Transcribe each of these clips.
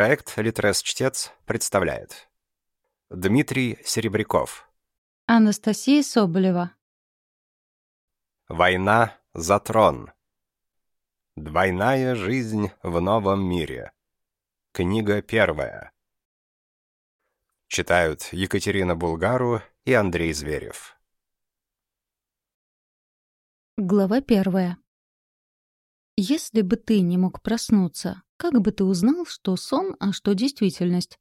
Проект «Литрес-чтец» представляет. Дмитрий Серебряков. Анастасия Соболева. Война за трон Двойная жизнь в новом мире Книга первая. Читают Екатерина Булгару и Андрей Зверев. Глава первая. Если бы ты не мог проснуться, как бы ты узнал, что сон, а что действительность?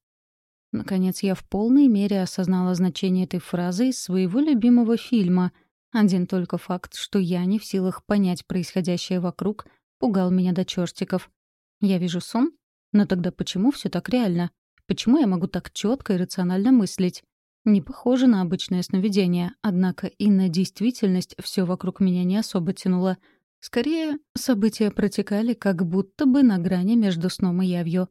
Наконец, я в полной мере осознала значение этой фразы из своего любимого фильма. Один только факт, что я не в силах понять происходящее вокруг, пугал меня до чертиков. Я вижу сон? Но тогда почему все так реально? Почему я могу так четко и рационально мыслить? Не похоже на обычное сновидение, однако и на действительность все вокруг меня не особо тянуло — Скорее, события протекали как будто бы на грани между сном и явью.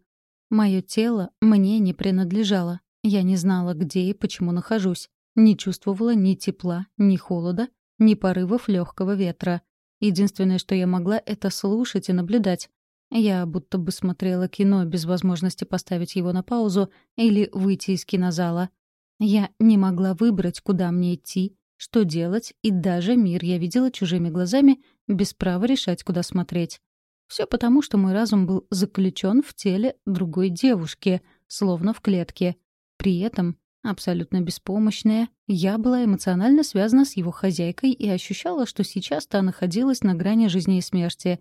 Мое тело мне не принадлежало. Я не знала, где и почему нахожусь. Не чувствовала ни тепла, ни холода, ни порывов легкого ветра. Единственное, что я могла, — это слушать и наблюдать. Я будто бы смотрела кино без возможности поставить его на паузу или выйти из кинозала. Я не могла выбрать, куда мне идти, что делать, и даже мир я видела чужими глазами без права решать, куда смотреть. Все потому, что мой разум был заключен в теле другой девушки, словно в клетке. При этом, абсолютно беспомощная, я была эмоционально связана с его хозяйкой и ощущала, что сейчас та находилась на грани жизни и смерти.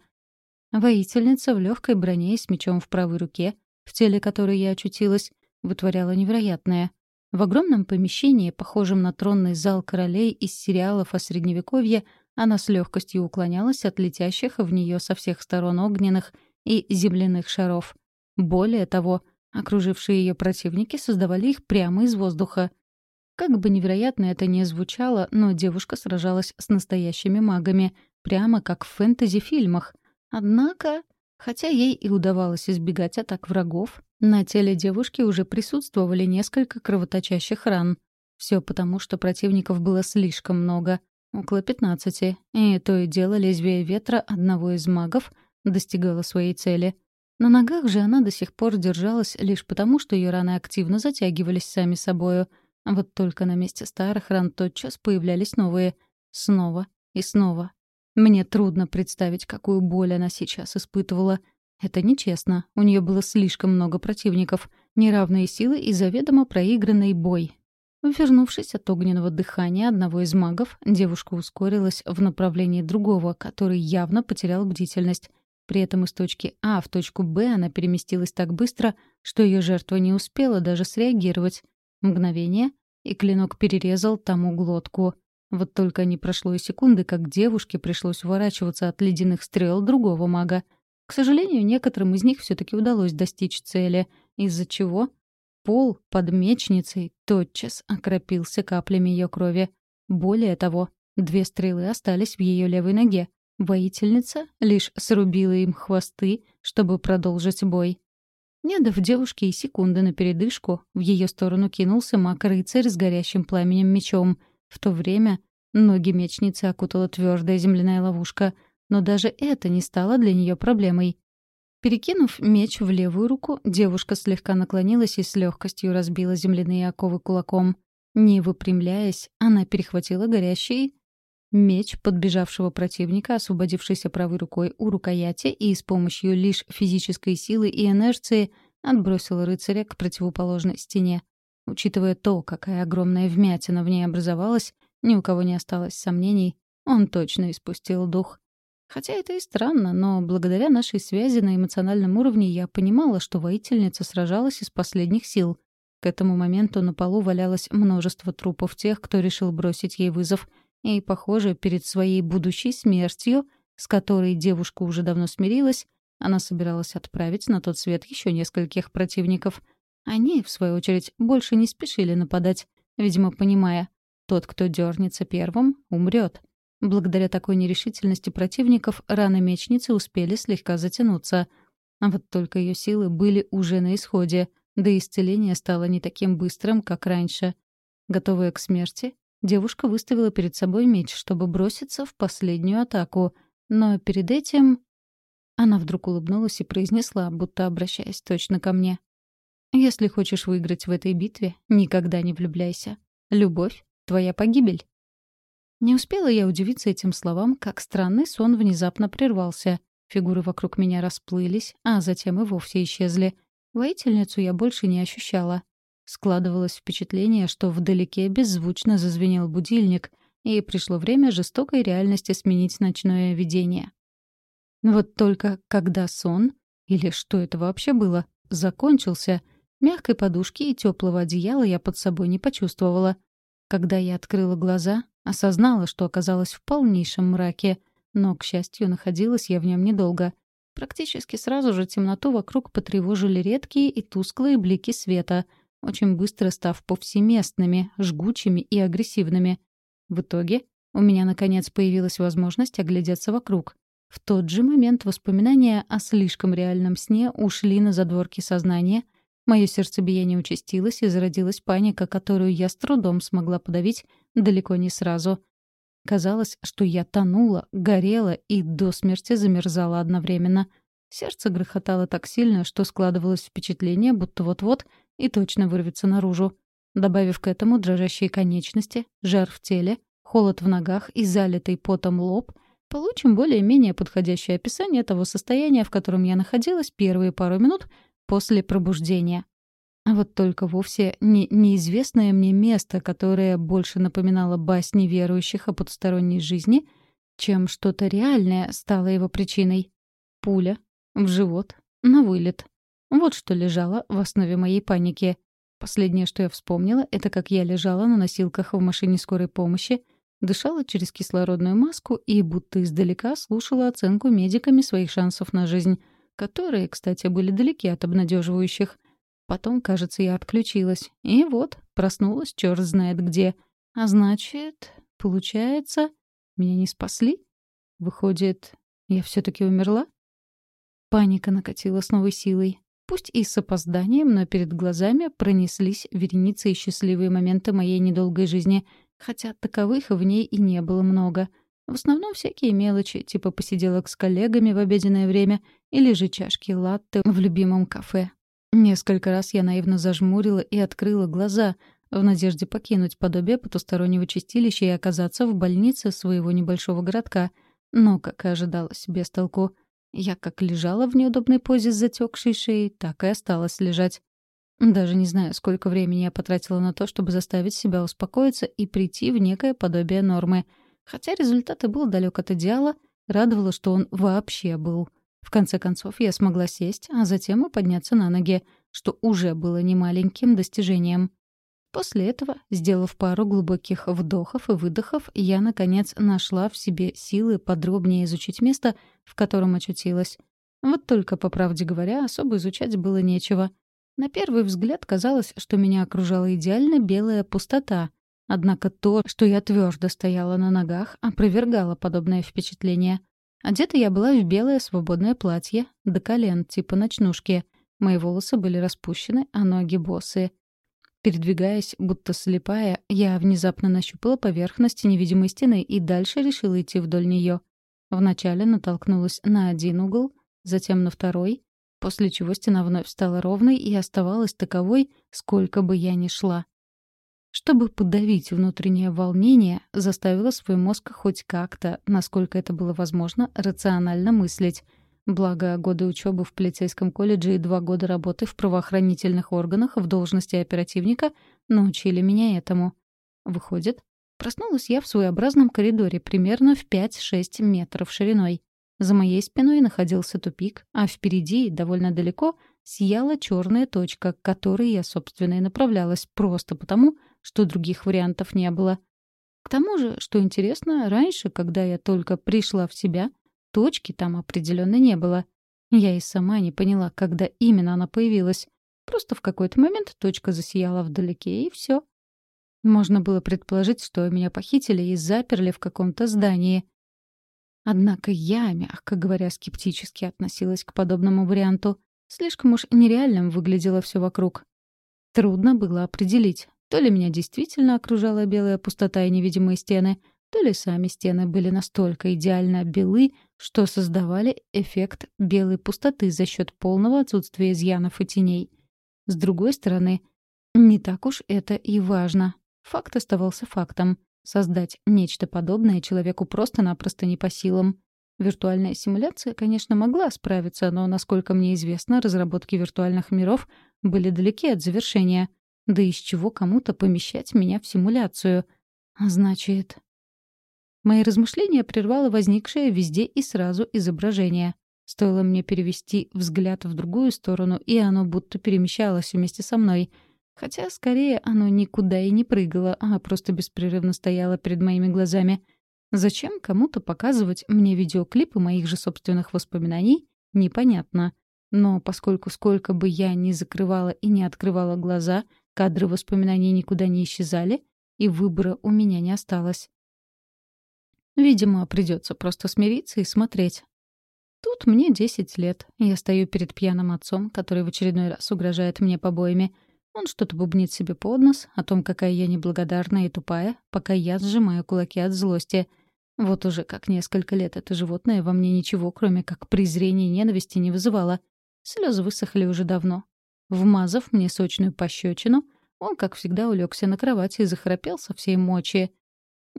Воительница в легкой броне и с мечом в правой руке, в теле которой я очутилась, вытворяла невероятное. В огромном помещении, похожем на тронный зал королей из сериалов о Средневековье, она с легкостью уклонялась от летящих в нее со всех сторон огненных и земляных шаров. Более того, окружившие ее противники создавали их прямо из воздуха. Как бы невероятно это ни звучало, но девушка сражалась с настоящими магами, прямо как в фэнтези-фильмах. Однако, хотя ей и удавалось избегать атак врагов, на теле девушки уже присутствовали несколько кровоточащих ран. Все потому, что противников было слишком много — Около пятнадцати. И то и дело лезвие ветра одного из магов достигало своей цели. На ногах же она до сих пор держалась лишь потому, что ее раны активно затягивались сами собою. Вот только на месте старых ран тотчас появлялись новые. Снова и снова. Мне трудно представить, какую боль она сейчас испытывала. Это нечестно. У нее было слишком много противников, неравные силы и заведомо проигранный бой, Вернувшись от огненного дыхания одного из магов, девушка ускорилась в направлении другого, который явно потерял бдительность. При этом из точки А в точку Б она переместилась так быстро, что ее жертва не успела даже среагировать. Мгновение, и клинок перерезал тому глотку. Вот только не прошло и секунды, как девушке пришлось уворачиваться от ледяных стрел другого мага. К сожалению, некоторым из них все таки удалось достичь цели, из-за чего Пол под мечницей тотчас окропился каплями ее крови. Более того, две стрелы остались в ее левой ноге. Воительница лишь срубила им хвосты, чтобы продолжить бой. Не дав девушке и секунды на передышку, в ее сторону кинулся маг-рыцарь с горящим пламенем мечом. В то время ноги мечницы окутала твердая земляная ловушка, но даже это не стало для нее проблемой. Перекинув меч в левую руку, девушка слегка наклонилась и с легкостью разбила земляные оковы кулаком. Не выпрямляясь, она перехватила горящий меч подбежавшего противника, освободившийся правой рукой у рукояти и с помощью лишь физической силы и инерции отбросила рыцаря к противоположной стене. Учитывая то, какая огромная вмятина в ней образовалась, ни у кого не осталось сомнений, он точно испустил дух. Хотя это и странно, но благодаря нашей связи на эмоциональном уровне я понимала, что воительница сражалась из последних сил. К этому моменту на полу валялось множество трупов тех, кто решил бросить ей вызов. И, похоже, перед своей будущей смертью, с которой девушка уже давно смирилась, она собиралась отправить на тот свет еще нескольких противников. Они, в свою очередь, больше не спешили нападать, видимо, понимая, тот, кто дернется первым, умрет. Благодаря такой нерешительности противников раны мечницы успели слегка затянуться. А вот только ее силы были уже на исходе, да и исцеление стало не таким быстрым, как раньше. Готовая к смерти, девушка выставила перед собой меч, чтобы броситься в последнюю атаку. Но перед этим... Она вдруг улыбнулась и произнесла, будто обращаясь точно ко мне. Если хочешь выиграть в этой битве, никогда не влюбляйся. Любовь — твоя погибель. Не успела я удивиться этим словам, как странный сон внезапно прервался. Фигуры вокруг меня расплылись, а затем и вовсе исчезли. Воительницу я больше не ощущала. Складывалось впечатление, что вдалеке беззвучно зазвенел будильник, и пришло время жестокой реальности сменить ночное видение. Вот только когда сон, или что это вообще было, закончился, мягкой подушки и теплого одеяла я под собой не почувствовала. Когда я открыла глаза, осознала, что оказалась в полнейшем мраке, но, к счастью, находилась я в нем недолго. Практически сразу же темноту вокруг потревожили редкие и тусклые блики света, очень быстро став повсеместными, жгучими и агрессивными. В итоге у меня, наконец, появилась возможность оглядеться вокруг. В тот же момент воспоминания о слишком реальном сне ушли на задворки сознания, мое сердцебиение участилось и зародилась паника, которую я с трудом смогла подавить далеко не сразу. Казалось, что я тонула, горела и до смерти замерзала одновременно. Сердце грохотало так сильно, что складывалось впечатление, будто вот-вот и точно вырвется наружу. Добавив к этому дрожащие конечности, жар в теле, холод в ногах и залитый потом лоб, получим более-менее подходящее описание того состояния, в котором я находилась первые пару минут после пробуждения. А вот только вовсе не неизвестное мне место, которое больше напоминало басни верующих о потусторонней жизни, чем что-то реальное стало его причиной. Пуля в живот, на вылет. Вот что лежало в основе моей паники. Последнее, что я вспомнила, это как я лежала на носилках в машине скорой помощи, дышала через кислородную маску и будто издалека слушала оценку медиками своих шансов на жизнь, которые, кстати, были далеки от обнадеживающих. Потом, кажется, я отключилась. И вот, проснулась черт знает где. А значит, получается, меня не спасли? Выходит, я все таки умерла? Паника накатила с новой силой. Пусть и с опозданием, но перед глазами пронеслись вереницы и счастливые моменты моей недолгой жизни, хотя таковых в ней и не было много. В основном всякие мелочи, типа посиделок с коллегами в обеденное время или же чашки латте в любимом кафе. Несколько раз я наивно зажмурила и открыла глаза, в надежде покинуть подобие потустороннего чистилища и оказаться в больнице своего небольшого городка. Но, как и ожидалось, без толку — я как лежала в неудобной позе с затекшей шеей, так и осталась лежать. Даже не знаю, сколько времени я потратила на то, чтобы заставить себя успокоиться и прийти в некое подобие нормы. Хотя результат и был далек от идеала, радовало, что он вообще был. В конце концов, я смогла сесть, а затем и подняться на ноги, что уже было немаленьким достижением. После этого, сделав пару глубоких вдохов и выдохов, я, наконец, нашла в себе силы подробнее изучить место, в котором очутилась. Вот только, по правде говоря, особо изучать было нечего. На первый взгляд казалось, что меня окружала идеально белая пустота. Однако то, что я твердо стояла на ногах, опровергало подобное впечатление. Одета я была в белое свободное платье, до колен, типа ночнушки. Мои волосы были распущены, а ноги босые. Передвигаясь, будто слепая, я внезапно нащупала поверхность невидимой стены и дальше решила идти вдоль нее. Вначале натолкнулась на один угол, затем на второй, после чего стена вновь стала ровной и оставалась таковой, сколько бы я ни шла. Чтобы подавить внутреннее волнение, заставила свой мозг хоть как-то, насколько это было возможно, рационально мыслить — Благо, годы учебы в полицейском колледже и два года работы в правоохранительных органах в должности оперативника научили меня этому. Выходит, проснулась я в своеобразном коридоре примерно в 5-6 метров шириной. За моей спиной находился тупик, а впереди, довольно далеко, сияла черная точка, к которой я, собственно, и направлялась, просто потому, что других вариантов не было. К тому же, что интересно, раньше, когда я только пришла в себя, Точки там определенно не было. Я и сама не поняла, когда именно она появилась. Просто в какой-то момент точка засияла вдалеке, и все. Можно было предположить, что меня похитили и заперли в каком-то здании. Однако я, мягко говоря, скептически относилась к подобному варианту. Слишком уж нереальным выглядело все вокруг. Трудно было определить, то ли меня действительно окружала белая пустота и невидимые стены, то ли сами стены были настолько идеально белы, что создавали эффект белой пустоты за счет полного отсутствия изъянов и теней. С другой стороны, не так уж это и важно. Факт оставался фактом. Создать нечто подобное человеку просто-напросто не по силам. Виртуальная симуляция, конечно, могла справиться, но, насколько мне известно, разработки виртуальных миров были далеки от завершения. Да из чего кому-то помещать меня в симуляцию? Значит... Мои размышления прервало возникшее везде и сразу изображение. Стоило мне перевести взгляд в другую сторону, и оно будто перемещалось вместе со мной. Хотя, скорее, оно никуда и не прыгало, а просто беспрерывно стояло перед моими глазами — Зачем кому-то показывать мне видеоклипы моих же собственных воспоминаний, непонятно. Но поскольку сколько бы я ни закрывала и не открывала глаза, кадры воспоминаний никуда не исчезали, и выбора у меня не осталось. Видимо, придется просто смириться и смотреть. Тут мне 10 лет. Я стою перед пьяным отцом, который в очередной раз угрожает мне побоями. Он что-то бубнит себе под нос о том, какая я неблагодарная и тупая, пока я сжимаю кулаки от злости. Вот уже как несколько лет это животное во мне ничего, кроме как презрения и ненависти, не вызывало. Слезы высохли уже давно. Вмазав мне сочную пощечину, он, как всегда, улегся на кровати и захрапел со всей мочи.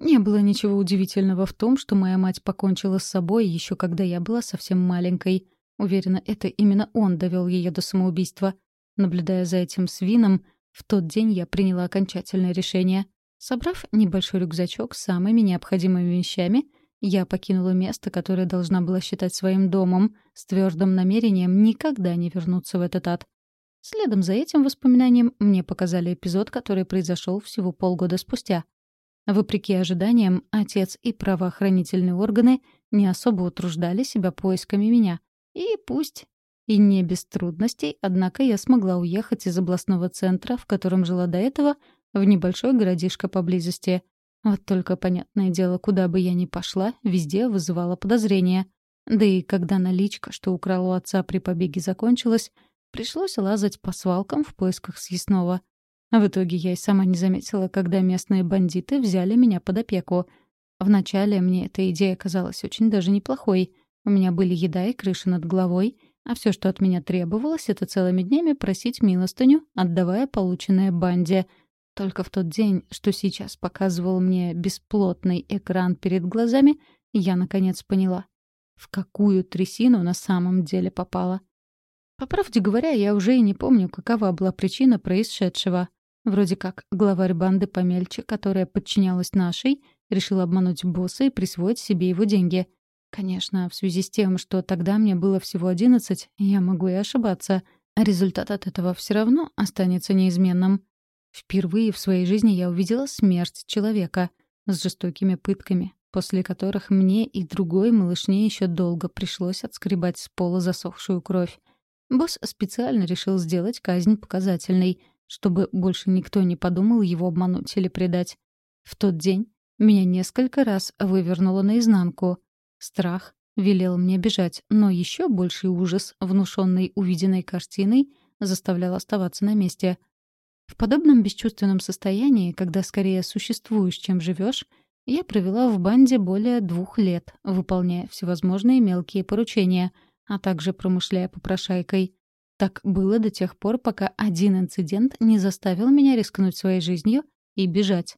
Не было ничего удивительного в том, что моя мать покончила с собой еще когда я была совсем маленькой. Уверена, это именно он довел ее до самоубийства. Наблюдая за этим свином, в тот день я приняла окончательное решение — Собрав небольшой рюкзачок с самыми необходимыми вещами, я покинула место, которое должна была считать своим домом, с твердым намерением никогда не вернуться в этот ад. Следом за этим воспоминанием мне показали эпизод, который произошел всего полгода спустя. Вопреки ожиданиям, отец и правоохранительные органы не особо утруждали себя поисками меня. И пусть и не без трудностей, однако я смогла уехать из областного центра, в котором жила до этого, в небольшой городишко поблизости. Вот только, понятное дело, куда бы я ни пошла, везде вызывала подозрения. Да и когда наличка, что украл у отца при побеге, закончилась, пришлось лазать по свалкам в поисках съестного. А в итоге я и сама не заметила, когда местные бандиты взяли меня под опеку. Вначале мне эта идея казалась очень даже неплохой. У меня были еда и крыша над головой, а все, что от меня требовалось, это целыми днями просить милостыню, отдавая полученное банде — только в тот день, что сейчас показывал мне бесплотный экран перед глазами, я наконец поняла, в какую трясину на самом деле попала. По правде говоря, я уже и не помню, какова была причина происшедшего. Вроде как главарь банды помельче, которая подчинялась нашей, решил обмануть босса и присвоить себе его деньги. Конечно, в связи с тем, что тогда мне было всего одиннадцать, я могу и ошибаться, а результат от этого все равно останется неизменным. Впервые в своей жизни я увидела смерть человека с жестокими пытками, после которых мне и другой малышне еще долго пришлось отскребать с пола засохшую кровь. Босс специально решил сделать казнь показательной, чтобы больше никто не подумал его обмануть или предать. В тот день меня несколько раз вывернуло наизнанку. Страх велел мне бежать, но еще больший ужас, внушенный увиденной картиной, заставлял оставаться на месте — в подобном бесчувственном состоянии, когда скорее существуешь, чем живешь, я провела в банде более двух лет, выполняя всевозможные мелкие поручения, а также промышляя попрошайкой. Так было до тех пор, пока один инцидент не заставил меня рискнуть своей жизнью и бежать.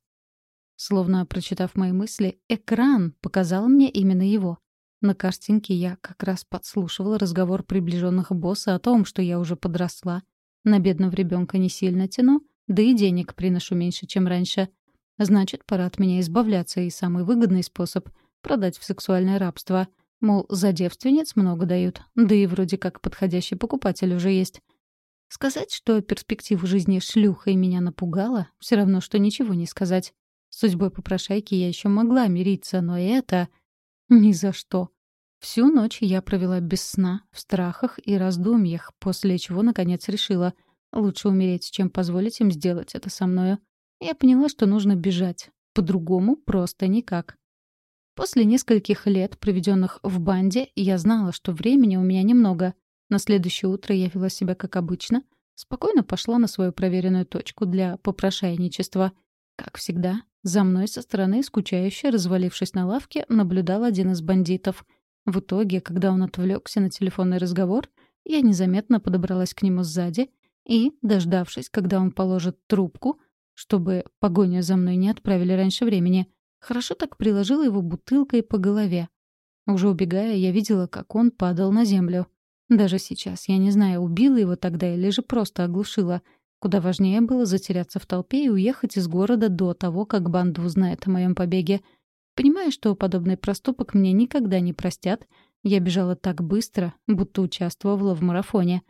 Словно прочитав мои мысли, экран показал мне именно его. На картинке я как раз подслушивала разговор приближенных босса о том, что я уже подросла, на бедного ребенка не сильно тяну, да и денег приношу меньше, чем раньше. Значит, пора от меня избавляться, и самый выгодный способ — продать в сексуальное рабство. Мол, за девственниц много дают, да и вроде как подходящий покупатель уже есть. Сказать, что перспектива жизни шлюхой меня напугала, все равно, что ничего не сказать. Судьбой попрошайки я еще могла мириться, но это... Ни за что. Всю ночь я провела без сна, в страхах и раздумьях, после чего, наконец, решила — лучше умереть, чем позволить им сделать это со мною. Я поняла, что нужно бежать. По-другому просто никак. После нескольких лет, проведенных в банде, я знала, что времени у меня немного. На следующее утро я вела себя как обычно, спокойно пошла на свою проверенную точку для попрошайничества. Как всегда, за мной со стороны, скучающе развалившись на лавке, наблюдал один из бандитов — в итоге, когда он отвлекся на телефонный разговор, я незаметно подобралась к нему сзади и, дождавшись, когда он положит трубку, чтобы погоню за мной не отправили раньше времени, хорошо так приложила его бутылкой по голове. Уже убегая, я видела, как он падал на землю. Даже сейчас я не знаю, убила его тогда или же просто оглушила. Куда важнее было затеряться в толпе и уехать из города до того, как банда узнает о моем побеге. Понимая, что подобный проступок мне никогда не простят, я бежала так быстро, будто участвовала в марафоне.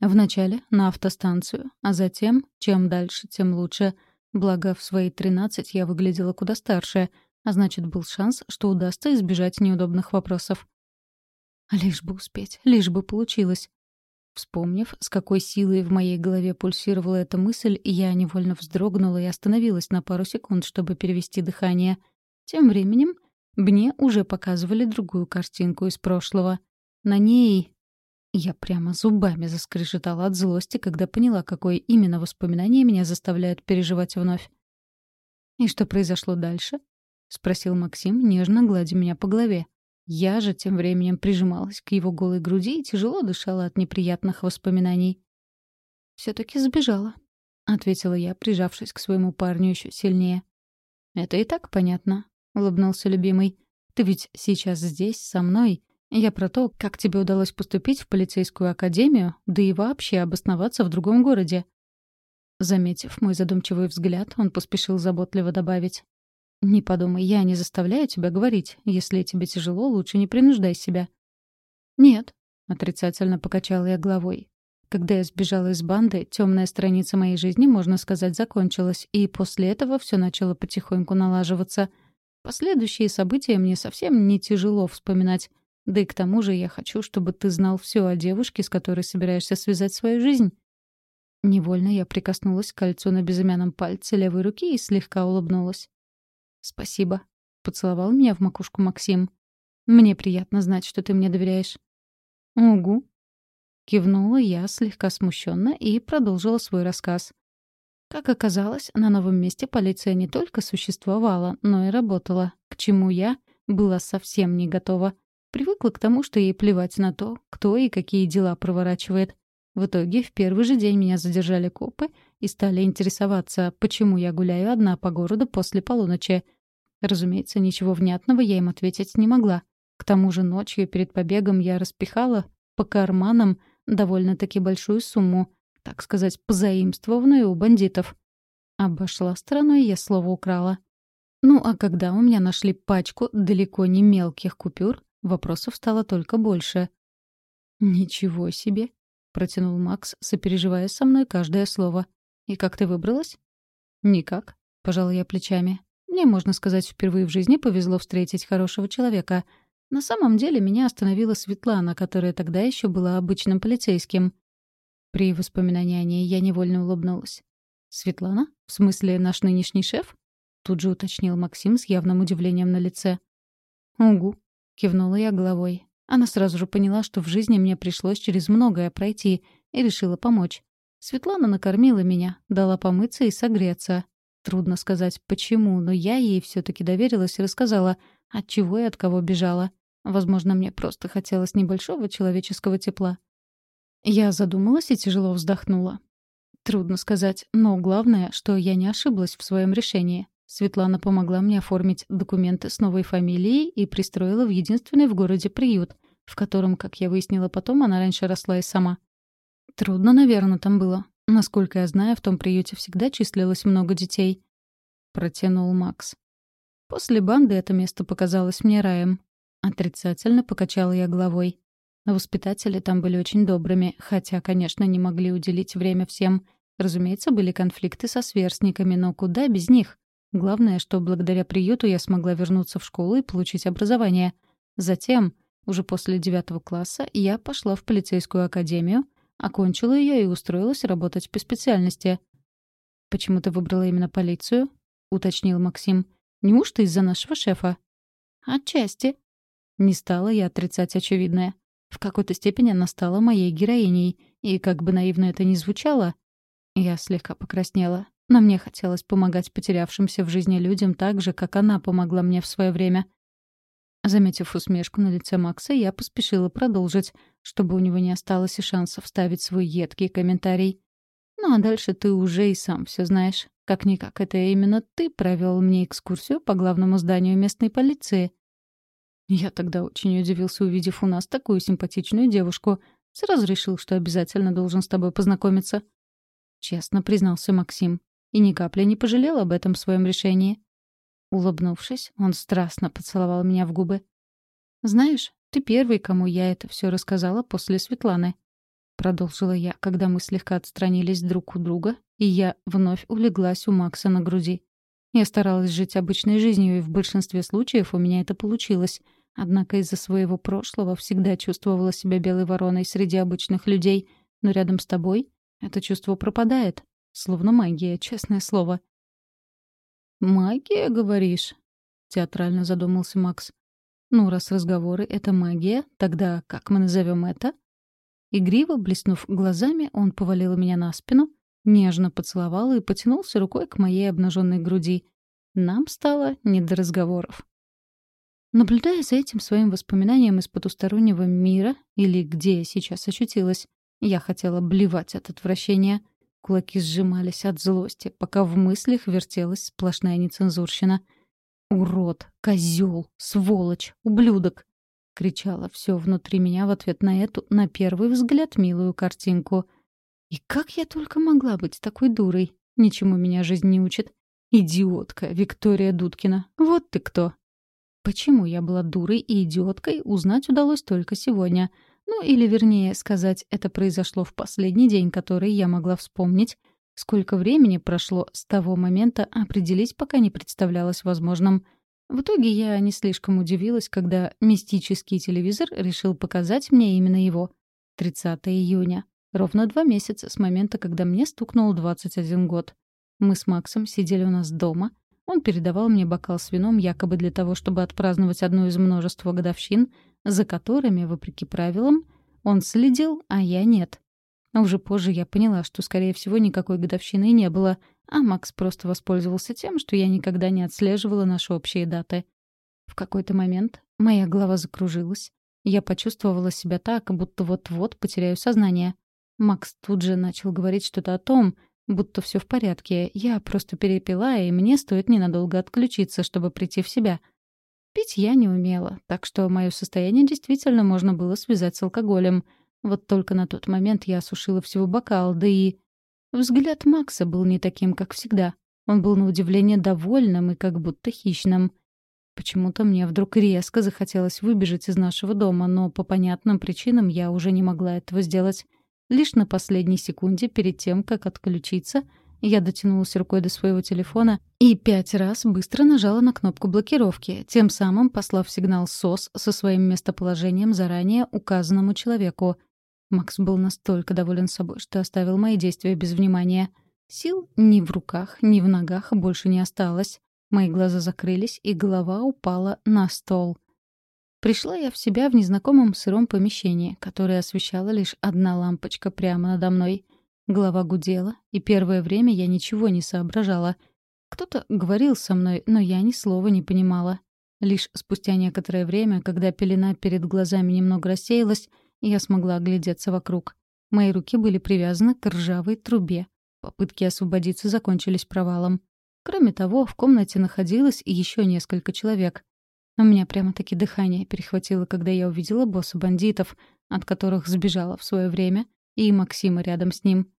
Вначале на автостанцию, а затем, чем дальше, тем лучше. Благо, в свои тринадцать я выглядела куда старше, а значит, был шанс, что удастся избежать неудобных вопросов. Лишь бы успеть, лишь бы получилось. Вспомнив, с какой силой в моей голове пульсировала эта мысль, я невольно вздрогнула и остановилась на пару секунд, чтобы перевести дыхание. Тем временем мне уже показывали другую картинку из прошлого. На ней... Я прямо зубами заскрежетала от злости, когда поняла, какое именно воспоминание меня заставляют переживать вновь. «И что произошло дальше?» — спросил Максим, нежно гладя меня по голове. Я же тем временем прижималась к его голой груди и тяжело дышала от неприятных воспоминаний. «Все-таки сбежала», — ответила я, прижавшись к своему парню еще сильнее. «Это и так понятно», — улыбнулся любимый. «Ты ведь сейчас здесь, со мной. Я про то, как тебе удалось поступить в полицейскую академию, да и вообще обосноваться в другом городе». Заметив мой задумчивый взгляд, он поспешил заботливо добавить. «Не подумай, я не заставляю тебя говорить. Если тебе тяжело, лучше не принуждай себя». «Нет», — отрицательно покачала я головой. Когда я сбежала из банды, темная страница моей жизни, можно сказать, закончилась, и после этого все начало потихоньку налаживаться. Последующие события мне совсем не тяжело вспоминать. Да и к тому же я хочу, чтобы ты знал все о девушке, с которой собираешься связать свою жизнь. Невольно я прикоснулась к кольцу на безымянном пальце левой руки и слегка улыбнулась. «Спасибо», — поцеловал меня в макушку Максим. «Мне приятно знать, что ты мне доверяешь». «Угу», — кивнула я слегка смущенно и продолжила свой рассказ. Как оказалось, на новом месте полиция не только существовала, но и работала, к чему я была совсем не готова. Привыкла к тому, что ей плевать на то, кто и какие дела проворачивает. В итоге в первый же день меня задержали копы и стали интересоваться, почему я гуляю одна по городу после полуночи — Разумеется, ничего внятного я им ответить не могла. К тому же ночью перед побегом я распихала по карманам довольно-таки большую сумму, так сказать, позаимствованную у бандитов. Обошла стороной, я слово украла. Ну а когда у меня нашли пачку далеко не мелких купюр, вопросов стало только больше. «Ничего себе!» — протянул Макс, сопереживая со мной каждое слово. «И как ты выбралась?» «Никак», — пожала я плечами. Мне, можно сказать, впервые в жизни повезло встретить хорошего человека. На самом деле меня остановила Светлана, которая тогда еще была обычным полицейским. При воспоминании о ней я невольно улыбнулась. «Светлана? В смысле, наш нынешний шеф?» Тут же уточнил Максим с явным удивлением на лице. «Угу», — кивнула я головой. Она сразу же поняла, что в жизни мне пришлось через многое пройти, и решила помочь. Светлана накормила меня, дала помыться и согреться, Трудно сказать, почему, но я ей все таки доверилась и рассказала, от чего и от кого бежала. Возможно, мне просто хотелось небольшого человеческого тепла. Я задумалась и тяжело вздохнула. Трудно сказать, но главное, что я не ошиблась в своем решении. Светлана помогла мне оформить документы с новой фамилией и пристроила в единственный в городе приют, в котором, как я выяснила потом, она раньше росла и сама. Трудно, наверное, там было. Насколько я знаю, в том приюте всегда числилось много детей. Протянул Макс. После банды это место показалось мне раем. Отрицательно покачала я головой. Воспитатели там были очень добрыми, хотя, конечно, не могли уделить время всем. Разумеется, были конфликты со сверстниками, но куда без них? Главное, что благодаря приюту я смогла вернуться в школу и получить образование. Затем, уже после девятого класса, я пошла в полицейскую академию, Окончила ее и устроилась работать по специальности. «Почему ты выбрала именно полицию?» — уточнил Максим. «Неужто из-за нашего шефа?» «Отчасти». Не стала я отрицать очевидное. В какой-то степени она стала моей героиней, и как бы наивно это ни звучало, я слегка покраснела. Но мне хотелось помогать потерявшимся в жизни людям так же, как она помогла мне в свое время. Заметив усмешку на лице Макса, я поспешила продолжить, чтобы у него не осталось и шанса вставить свой едкий комментарий. Ну а дальше ты уже и сам все знаешь. Как-никак, это именно ты провел мне экскурсию по главному зданию местной полиции. Я тогда очень удивился, увидев у нас такую симпатичную девушку. Сразу решил, что обязательно должен с тобой познакомиться. Честно признался Максим. И ни капли не пожалел об этом своем решении. Улыбнувшись, он страстно поцеловал меня в губы. «Знаешь, ты первый, кому я это все рассказала после Светланы», — продолжила я, когда мы слегка отстранились друг у друга, и я вновь улеглась у Макса на груди. Я старалась жить обычной жизнью, и в большинстве случаев у меня это получилось. Однако из-за своего прошлого всегда чувствовала себя белой вороной среди обычных людей, но рядом с тобой это чувство пропадает. Словно магия, честное слово. «Магия, говоришь?» — театрально задумался Макс. «Ну, раз разговоры — это магия, тогда как мы назовем это?» Игриво, блеснув глазами, он повалил меня на спину, нежно поцеловал и потянулся рукой к моей обнаженной груди. Нам стало не до разговоров. Наблюдая за этим своим воспоминанием из потустороннего мира, или где я сейчас очутилась, я хотела блевать от отвращения — Кулаки сжимались от злости, пока в мыслях вертелась сплошная нецензурщина. «Урод! Козёл! Сволочь! Ублюдок!» — кричало все внутри меня в ответ на эту, на первый взгляд, милую картинку. «И как я только могла быть такой дурой? Ничему меня жизнь не учит. Идиотка Виктория Дудкина. Вот ты кто!» Почему я была дурой и идиоткой, узнать удалось только сегодня — ну, или, вернее сказать, это произошло в последний день, который я могла вспомнить. Сколько времени прошло с того момента, определить пока не представлялось возможным. В итоге я не слишком удивилась, когда мистический телевизор решил показать мне именно его. 30 июня. Ровно два месяца с момента, когда мне стукнул 21 год. Мы с Максом сидели у нас дома. Он передавал мне бокал с вином якобы для того, чтобы отпраздновать одну из множества годовщин — за которыми, вопреки правилам, он следил, а я нет. А уже позже я поняла, что, скорее всего, никакой годовщины не было, а Макс просто воспользовался тем, что я никогда не отслеживала наши общие даты. В какой-то момент моя голова закружилась. Я почувствовала себя так, будто вот-вот потеряю сознание. Макс тут же начал говорить что-то о том, будто все в порядке. Я просто перепила, и мне стоит ненадолго отключиться, чтобы прийти в себя — Пить я не умела, так что мое состояние действительно можно было связать с алкоголем. Вот только на тот момент я осушила всего бокал, да и... Взгляд Макса был не таким, как всегда. Он был на удивление довольным и как будто хищным. Почему-то мне вдруг резко захотелось выбежать из нашего дома, но по понятным причинам я уже не могла этого сделать. Лишь на последней секунде перед тем, как отключиться — я дотянулась рукой до своего телефона и пять раз быстро нажала на кнопку блокировки, тем самым послав сигнал СОС со своим местоположением заранее указанному человеку. Макс был настолько доволен собой, что оставил мои действия без внимания. Сил ни в руках, ни в ногах больше не осталось. Мои глаза закрылись, и голова упала на стол. Пришла я в себя в незнакомом сыром помещении, которое освещала лишь одна лампочка прямо надо мной — Голова гудела, и первое время я ничего не соображала. Кто-то говорил со мной, но я ни слова не понимала. Лишь спустя некоторое время, когда пелена перед глазами немного рассеялась, я смогла оглядеться вокруг. Мои руки были привязаны к ржавой трубе. Попытки освободиться закончились провалом. Кроме того, в комнате находилось еще несколько человек. У меня прямо-таки дыхание перехватило, когда я увидела босса бандитов, от которых сбежала в свое время, и Максима рядом с ним.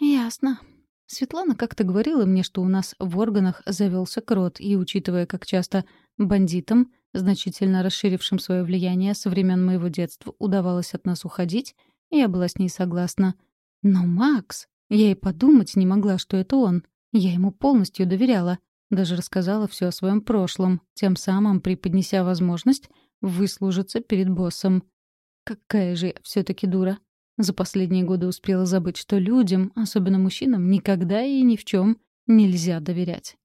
«Ясно». Светлана как-то говорила мне, что у нас в органах завелся крот, и, учитывая, как часто бандитам, значительно расширившим свое влияние со времен моего детства, удавалось от нас уходить, я была с ней согласна. Но Макс... Я и подумать не могла, что это он. Я ему полностью доверяла. Даже рассказала все о своем прошлом, тем самым преподнеся возможность выслужиться перед боссом. Какая же я все таки дура. За последние годы успела забыть, что людям, особенно мужчинам, никогда и ни в чем нельзя доверять.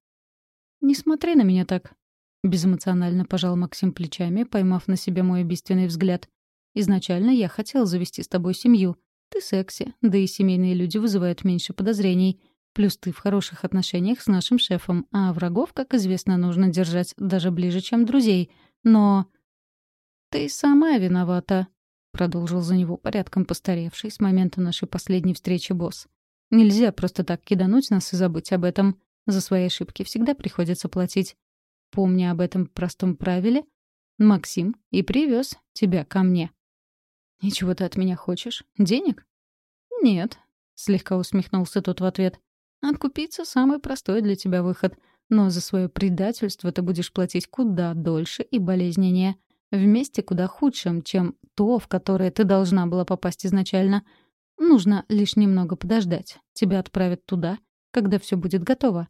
«Не смотри на меня так», — безэмоционально пожал Максим плечами, поймав на себе мой убийственный взгляд. «Изначально я хотел завести с тобой семью. Ты секси, да и семейные люди вызывают меньше подозрений. Плюс ты в хороших отношениях с нашим шефом, а врагов, как известно, нужно держать даже ближе, чем друзей. Но «Ты сама виновата», — продолжил за него порядком постаревший с момента нашей последней встречи босс. «Нельзя просто так кидануть нас и забыть об этом. За свои ошибки всегда приходится платить. Помня об этом простом правиле, Максим и привез тебя ко мне». «И чего ты от меня хочешь? Денег?» «Нет», — слегка усмехнулся тот в ответ. «Откупиться — самый простой для тебя выход. Но за свое предательство ты будешь платить куда дольше и болезненнее. В месте куда худшем, чем то, в которое ты должна была попасть изначально. Нужно лишь немного подождать. Тебя отправят туда, когда все будет готово.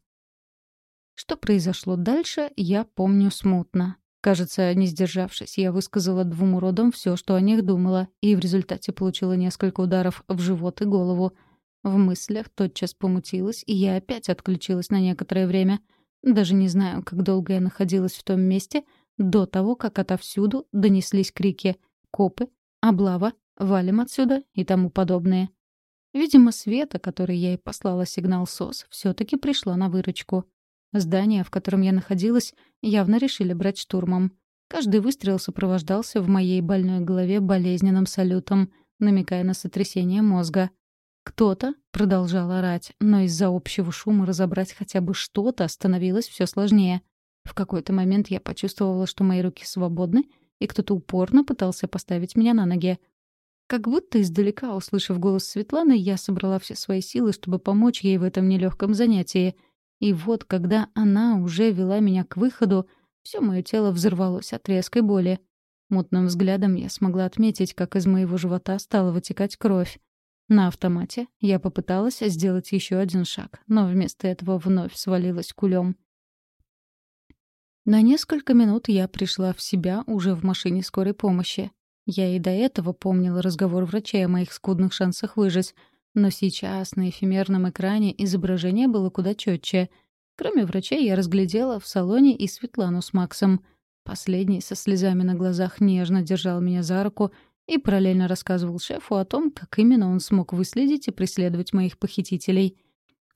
Что произошло дальше, я помню смутно. Кажется, не сдержавшись, я высказала двум уродам все, что о них думала, и в результате получила несколько ударов в живот и голову. В мыслях тотчас помутилась, и я опять отключилась на некоторое время — даже не знаю, как долго я находилась в том месте до того, как отовсюду донеслись крики «Копы», «Облава», «Валим отсюда» и тому подобное. Видимо, Света, которой я и послала сигнал СОС, все таки пришла на выручку. Здание, в котором я находилась, явно решили брать штурмом. Каждый выстрел сопровождался в моей больной голове болезненным салютом, намекая на сотрясение мозга. Кто-то продолжал орать, но из-за общего шума разобрать хотя бы что-то становилось все сложнее. В какой-то момент я почувствовала, что мои руки свободны, и кто-то упорно пытался поставить меня на ноги. Как будто издалека, услышав голос Светланы, я собрала все свои силы, чтобы помочь ей в этом нелегком занятии. И вот, когда она уже вела меня к выходу, все мое тело взорвалось от резкой боли. Мутным взглядом я смогла отметить, как из моего живота стала вытекать кровь. На автомате я попыталась сделать еще один шаг, но вместо этого вновь свалилась кулем. На несколько минут я пришла в себя уже в машине скорой помощи. Я и до этого помнила разговор врачей о моих скудных шансах выжить, но сейчас на эфемерном экране изображение было куда четче. Кроме врачей я разглядела в салоне и Светлану с Максом. Последний со слезами на глазах нежно держал меня за руку и параллельно рассказывал шефу о том, как именно он смог выследить и преследовать моих похитителей.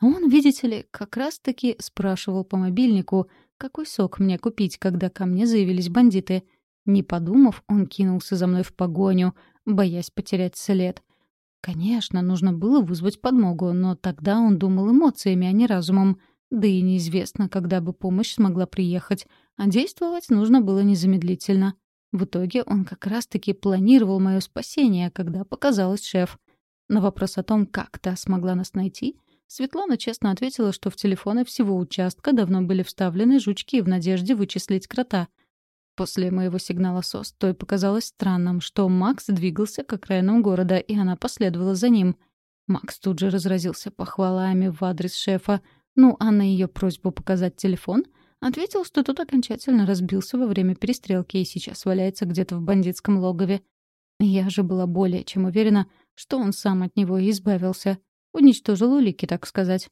Он, видите ли, как раз-таки спрашивал по мобильнику, какой сок мне купить, когда ко мне заявились бандиты. Не подумав, он кинулся за мной в погоню, боясь потерять след. Конечно, нужно было вызвать подмогу, но тогда он думал эмоциями, а не разумом. Да и неизвестно, когда бы помощь смогла приехать, а действовать нужно было незамедлительно. В итоге он как раз-таки планировал мое спасение, когда показалась шеф. На вопрос о том, как та смогла нас найти, Светлана честно ответила, что в телефоны всего участка давно были вставлены жучки в надежде вычислить крота. После моего сигнала СОС той показалось странным, что Макс двигался к окраинам города, и она последовала за ним. Макс тут же разразился похвалами в адрес шефа, ну а на ее просьбу показать телефон — Ответил, что тот окончательно разбился во время перестрелки и сейчас валяется где-то в бандитском логове. Я же была более чем уверена, что он сам от него избавился. Уничтожил улики, так сказать.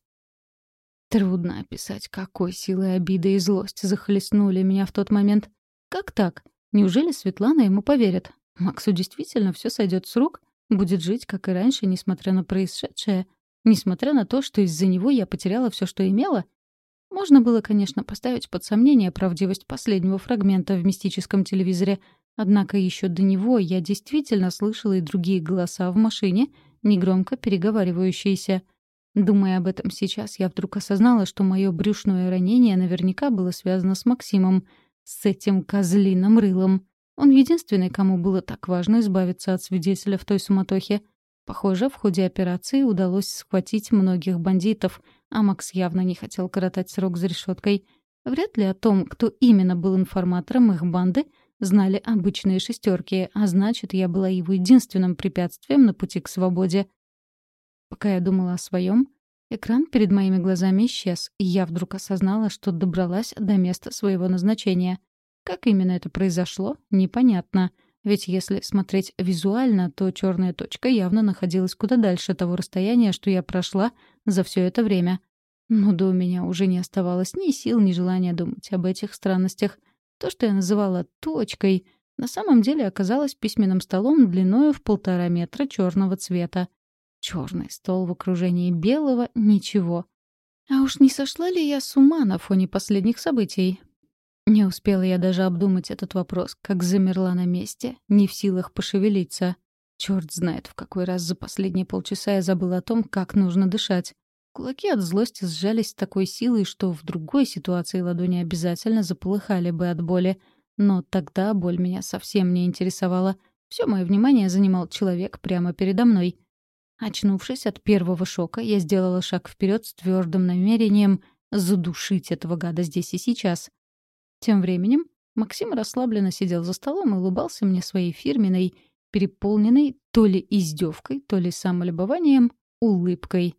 Трудно описать, какой силой обида и злость захлестнули меня в тот момент. Как так? Неужели Светлана ему поверит? Максу действительно все сойдет с рук? Будет жить, как и раньше, несмотря на происшедшее? Несмотря на то, что из-за него я потеряла все, что имела? Можно было, конечно, поставить под сомнение правдивость последнего фрагмента в мистическом телевизоре, однако еще до него я действительно слышала и другие голоса в машине, негромко переговаривающиеся. Думая об этом сейчас, я вдруг осознала, что мое брюшное ранение наверняка было связано с Максимом, с этим козлиным рылом. Он единственный, кому было так важно избавиться от свидетеля в той суматохе. Похоже, в ходе операции удалось схватить многих бандитов — а Макс явно не хотел коротать срок за решеткой. Вряд ли о том, кто именно был информатором их банды, знали обычные шестерки, а значит, я была его единственным препятствием на пути к свободе. Пока я думала о своем, экран перед моими глазами исчез, и я вдруг осознала, что добралась до места своего назначения. Как именно это произошло, непонятно. Ведь если смотреть визуально, то черная точка явно находилась куда дальше того расстояния, что я прошла за все это время. Но у меня уже не оставалось ни сил, ни желания думать об этих странностях. То, что я называла «точкой», на самом деле оказалось письменным столом длиною в полтора метра черного цвета. Черный стол в окружении белого — ничего. А уж не сошла ли я с ума на фоне последних событий? Не успела я даже обдумать этот вопрос, как замерла на месте, не в силах пошевелиться. Черт знает, в какой раз за последние полчаса я забыла о том, как нужно дышать. Кулаки от злости сжались с такой силой, что в другой ситуации ладони обязательно заполыхали бы от боли. Но тогда боль меня совсем не интересовала. Все мое внимание занимал человек прямо передо мной. Очнувшись от первого шока, я сделала шаг вперед с твердым намерением задушить этого гада здесь и сейчас. Тем временем Максим расслабленно сидел за столом и улыбался мне своей фирменной, переполненной то ли издевкой, то ли самолюбованием, улыбкой.